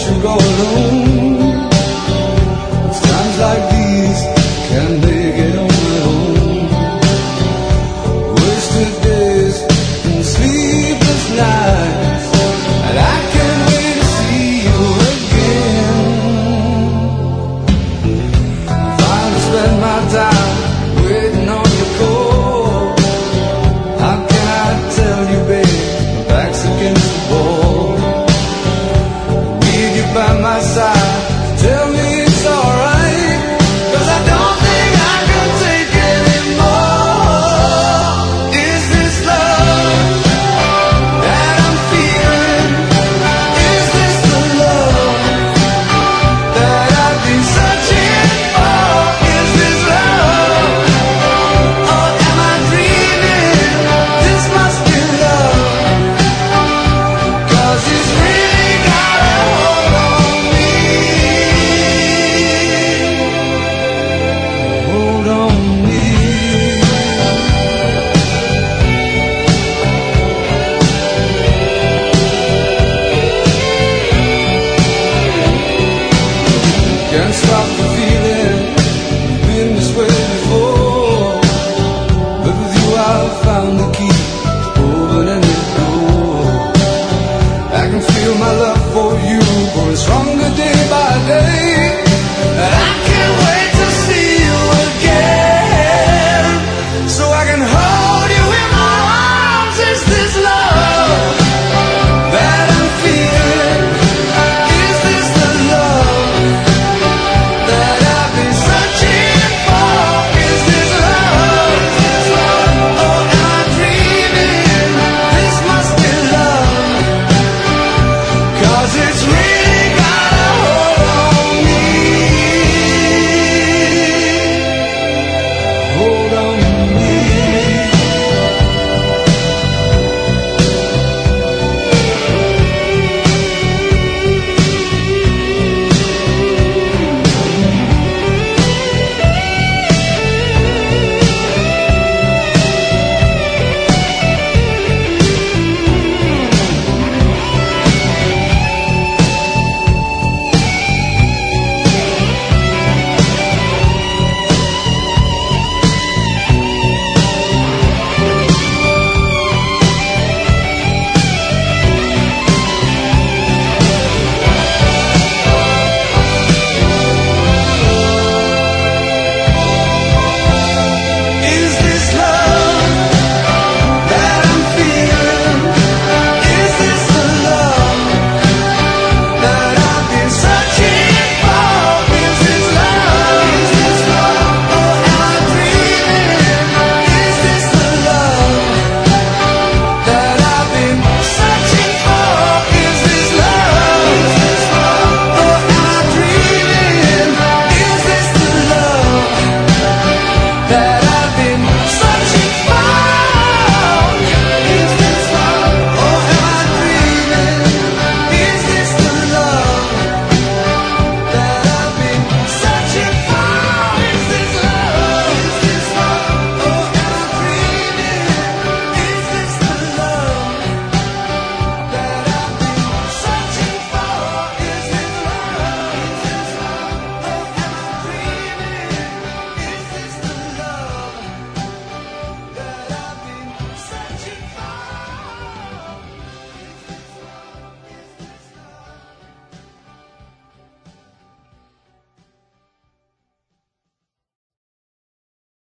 you go alone. stronger day by day.